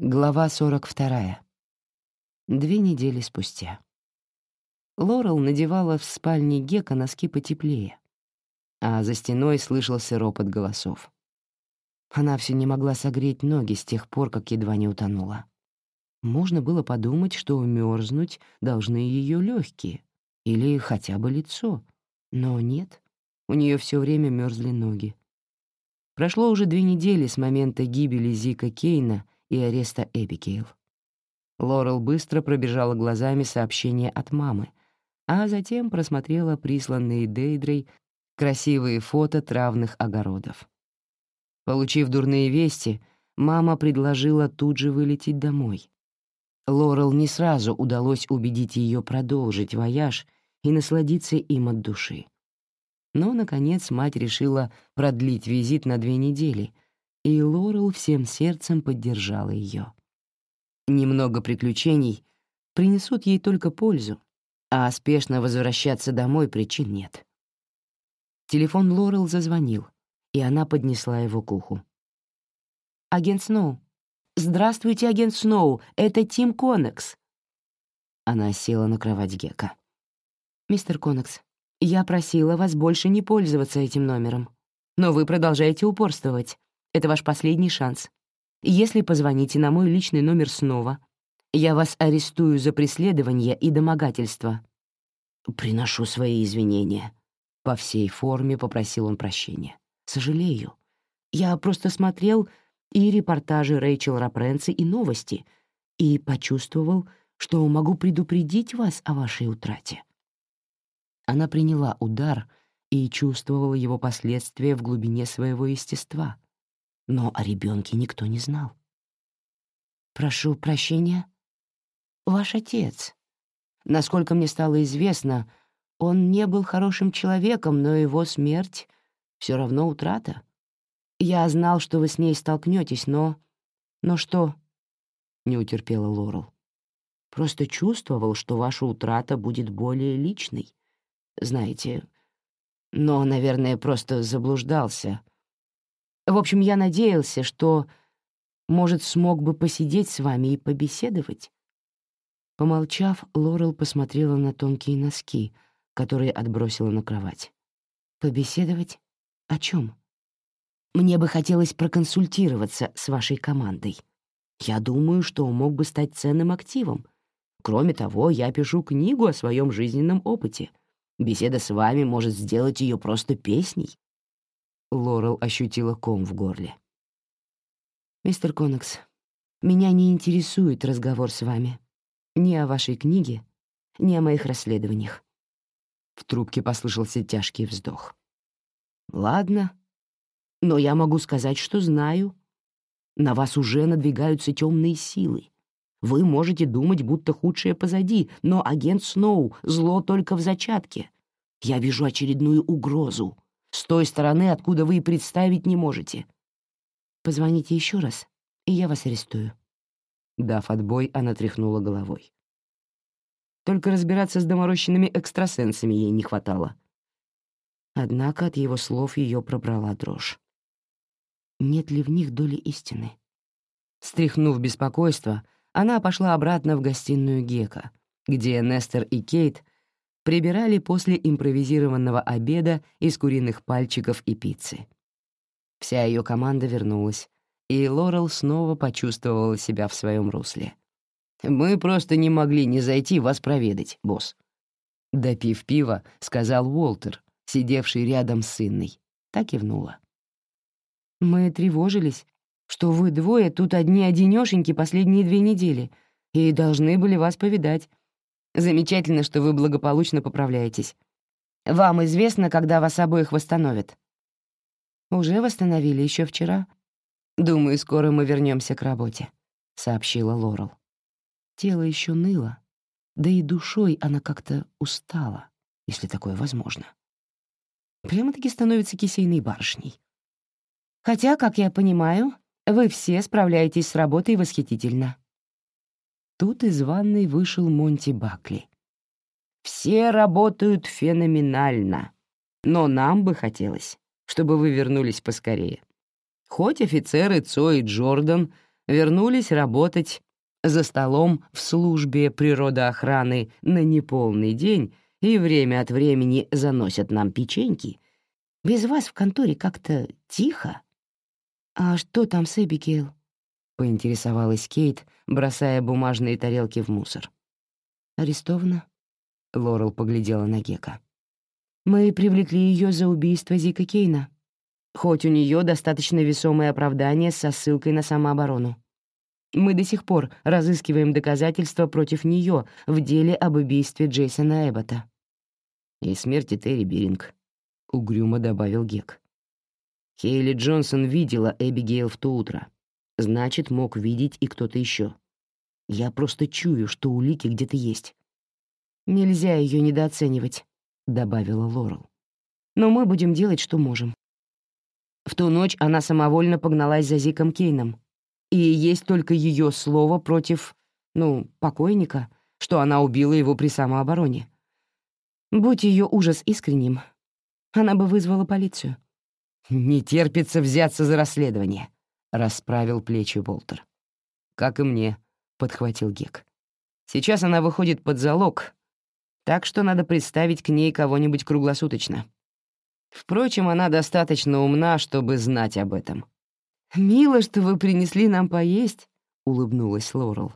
Глава 42. Две недели спустя. Лорел надевала в спальне Гека носки потеплее, а за стеной слышался ропот голосов. Она все не могла согреть ноги с тех пор, как едва не утонула. Можно было подумать, что мерзнуть должны ее легкие или хотя бы лицо, но нет, у нее все время мерзли ноги. Прошло уже две недели с момента гибели Зика Кейна — и ареста Эбигейл. Лорел быстро пробежала глазами сообщение от мамы, а затем просмотрела присланные Дейдрой красивые фото травных огородов. Получив дурные вести, мама предложила тут же вылететь домой. Лорел не сразу удалось убедить ее продолжить вояж и насладиться им от души. Но, наконец, мать решила продлить визит на две недели — и Лорел всем сердцем поддержала ее. Немного приключений принесут ей только пользу, а спешно возвращаться домой причин нет. Телефон Лорел зазвонил, и она поднесла его к уху. «Агент Сноу. Здравствуйте, агент Сноу, это Тим Конекс». Она села на кровать Гека. «Мистер Конекс, я просила вас больше не пользоваться этим номером, но вы продолжаете упорствовать. Это ваш последний шанс. Если позвоните на мой личный номер снова, я вас арестую за преследование и домогательство». «Приношу свои извинения». По всей форме попросил он прощения. «Сожалею. Я просто смотрел и репортажи Рэйчел Рапренци, и новости, и почувствовал, что могу предупредить вас о вашей утрате». Она приняла удар и чувствовала его последствия в глубине своего естества — но о ребенке никто не знал. «Прошу прощения. Ваш отец. Насколько мне стало известно, он не был хорошим человеком, но его смерть — все равно утрата. Я знал, что вы с ней столкнетесь, но... Но что?» — не утерпела Лорел. «Просто чувствовал, что ваша утрата будет более личной. Знаете, но, наверное, просто заблуждался» В общем, я надеялся, что, может, смог бы посидеть с вами и побеседовать. Помолчав, Лорел посмотрела на тонкие носки, которые отбросила на кровать. «Побеседовать? О чем? Мне бы хотелось проконсультироваться с вашей командой. Я думаю, что мог бы стать ценным активом. Кроме того, я пишу книгу о своем жизненном опыте. Беседа с вами может сделать ее просто песней. Лорел ощутила ком в горле. «Мистер Коннекс, меня не интересует разговор с вами. Ни о вашей книге, ни о моих расследованиях». В трубке послышался тяжкий вздох. «Ладно, но я могу сказать, что знаю. На вас уже надвигаются темные силы. Вы можете думать, будто худшее позади, но агент Сноу — зло только в зачатке. Я вижу очередную угрозу, с той стороны, откуда вы и представить не можете. Позвоните еще раз, и я вас арестую». Дав отбой, она тряхнула головой. Только разбираться с доморощенными экстрасенсами ей не хватало. Однако от его слов ее пробрала дрожь. Нет ли в них доли истины? Стряхнув беспокойство, она пошла обратно в гостиную Гека, где Нестер и Кейт прибирали после импровизированного обеда из куриных пальчиков и пиццы. Вся ее команда вернулась, и Лорел снова почувствовала себя в своем русле. «Мы просто не могли не зайти вас проведать, босс». Допив пива, сказал Уолтер, сидевший рядом с сынной. Так и внула. «Мы тревожились, что вы двое тут одни-одинёшеньки последние две недели и должны были вас повидать. Замечательно, что вы благополучно поправляетесь. Вам известно, когда вас обоих восстановят?» «Уже восстановили еще вчера. Думаю, скоро мы вернемся к работе», — сообщила Лорел. Тело еще ныло, да и душой она как-то устала, если такое возможно. Прямо-таки становится кисейной барышней. Хотя, как я понимаю, вы все справляетесь с работой восхитительно. Тут из ванной вышел Монти Бакли. «Все работают феноменально, но нам бы хотелось, чтобы вы вернулись поскорее. Хоть офицеры Цо и Джордан вернулись работать за столом в службе природоохраны на неполный день и время от времени заносят нам печеньки, без вас в конторе как-то тихо. «А что там с Эбигейл?» — поинтересовалась Кейт, бросая бумажные тарелки в мусор. «Арестована?» — Лорел поглядела на Гека. «Мы привлекли ее за убийство Зика Кейна, хоть у нее достаточно весомое оправдание со ссылкой на самооборону. Мы до сих пор разыскиваем доказательства против нее в деле об убийстве Джейсона Эббота». «И смерти Терри Биринг», — угрюмо добавил Гек. Хейли Джонсон видела Эбигейл в то утро. Значит, мог видеть и кто-то еще. Я просто чую, что улики где-то есть. «Нельзя ее недооценивать», — добавила Лорел. «Но мы будем делать, что можем». В ту ночь она самовольно погналась за Зиком Кейном, и есть только ее слово против, ну, покойника, что она убила его при самообороне. Будь ее ужас искренним, она бы вызвала полицию. «Не терпится взяться за расследование», — расправил плечи Болтер. «Как и мне», — подхватил Гек. «Сейчас она выходит под залог, так что надо представить к ней кого-нибудь круглосуточно. Впрочем, она достаточно умна, чтобы знать об этом». «Мило, что вы принесли нам поесть», — улыбнулась Лорел.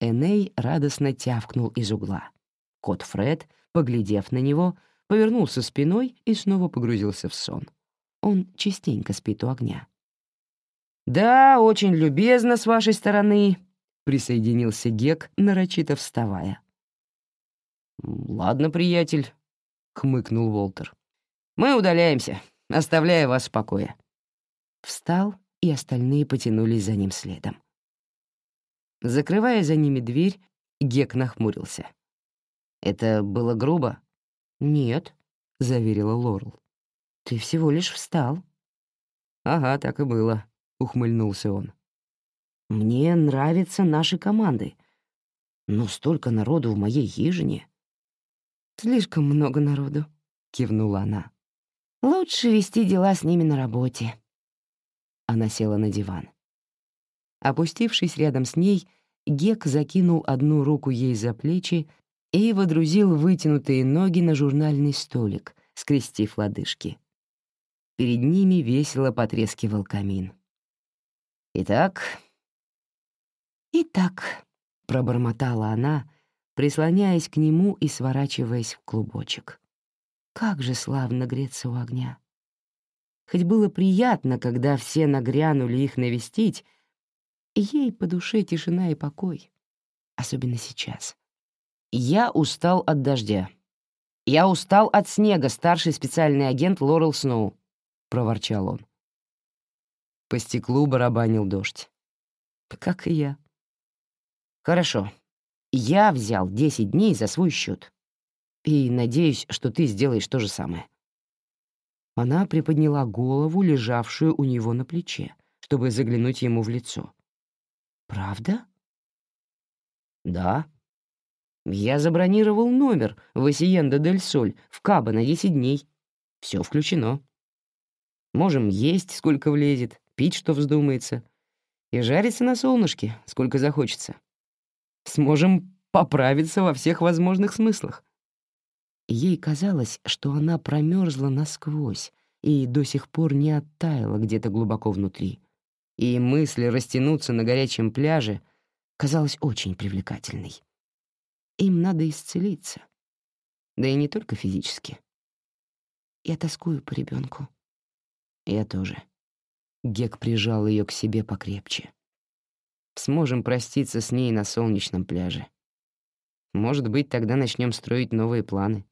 Эней радостно тявкнул из угла. Кот Фред, поглядев на него, повернулся спиной и снова погрузился в сон. Он частенько спит у огня. «Да, очень любезно с вашей стороны», — присоединился Гек, нарочито вставая. «Ладно, приятель», — хмыкнул Волтер. «Мы удаляемся, оставляя вас в покое». Встал, и остальные потянулись за ним следом. Закрывая за ними дверь, Гек нахмурился. «Это было грубо?» «Нет», — заверила Лорел. «Ты всего лишь встал». «Ага, так и было», — ухмыльнулся он. «Мне нравятся наши команды, но столько народу в моей хижине». «Слишком много народу», — кивнула она. «Лучше вести дела с ними на работе». Она села на диван. Опустившись рядом с ней, Гек закинул одну руку ей за плечи и водрузил вытянутые ноги на журнальный столик, скрестив лодыжки. Перед ними весело потрескивал камин. «Итак...» «Итак», — пробормотала она, прислоняясь к нему и сворачиваясь в клубочек. «Как же славно греться у огня!» Хоть было приятно, когда все нагрянули их навестить, ей по душе тишина и покой, особенно сейчас. «Я устал от дождя. Я устал от снега, старший специальный агент Лорел Сноу проворчал он. По стеклу барабанил дождь. Как и я. Хорошо. Я взял 10 дней за свой счет. И надеюсь, что ты сделаешь то же самое. Она приподняла голову, лежавшую у него на плече, чтобы заглянуть ему в лицо. «Правда?» «Да. Я забронировал номер в Осиенда дель Соль в Кабо на 10 дней. Все включено». Можем есть, сколько влезет, пить, что вздумается, и жариться на солнышке, сколько захочется. Сможем поправиться во всех возможных смыслах. Ей казалось, что она промерзла насквозь и до сих пор не оттаяла где-то глубоко внутри. И мысль растянуться на горячем пляже казалась очень привлекательной. Им надо исцелиться. Да и не только физически. Я тоскую по ребенку, я тоже. Гек прижал ее к себе покрепче. Сможем проститься с ней на солнечном пляже. Может быть, тогда начнем строить новые планы.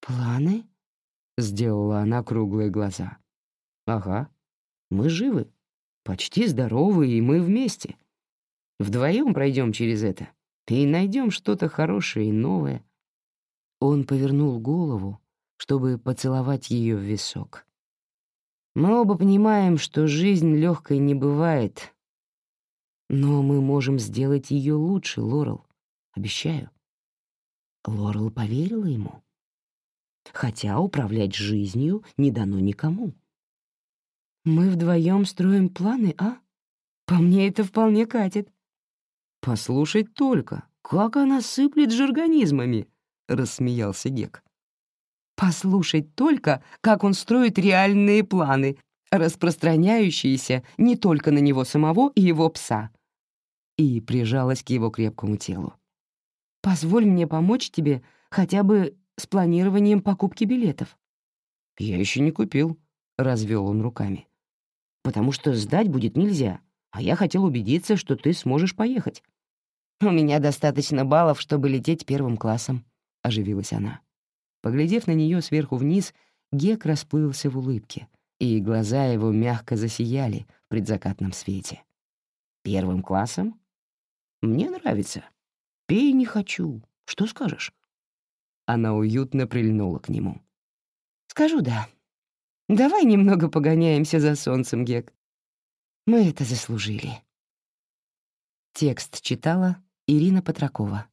Планы? Сделала она круглые глаза. Ага. Мы живы, почти здоровы, и мы вместе. Вдвоем пройдем через это и найдем что-то хорошее и новое. Он повернул голову, чтобы поцеловать ее в висок. Мы оба понимаем, что жизнь легкой не бывает. Но мы можем сделать ее лучше, Лорел. Обещаю. Лорел поверила ему. Хотя управлять жизнью не дано никому. Мы вдвоем строим планы, а? По мне это вполне катит». «Послушать только, как она сыплет жаргонизмами», — рассмеялся Гек. «Послушать только, как он строит реальные планы, распространяющиеся не только на него самого и его пса». И прижалась к его крепкому телу. «Позволь мне помочь тебе хотя бы с планированием покупки билетов». «Я еще не купил», — развел он руками. «Потому что сдать будет нельзя, а я хотел убедиться, что ты сможешь поехать». «У меня достаточно баллов, чтобы лететь первым классом», — оживилась она. Поглядев на нее сверху вниз, Гек расплылся в улыбке, и глаза его мягко засияли в предзакатном свете. «Первым классом? Мне нравится. Пей не хочу. Что скажешь?» Она уютно прильнула к нему. «Скажу «да». Давай немного погоняемся за солнцем, Гек. Мы это заслужили». Текст читала Ирина Патракова.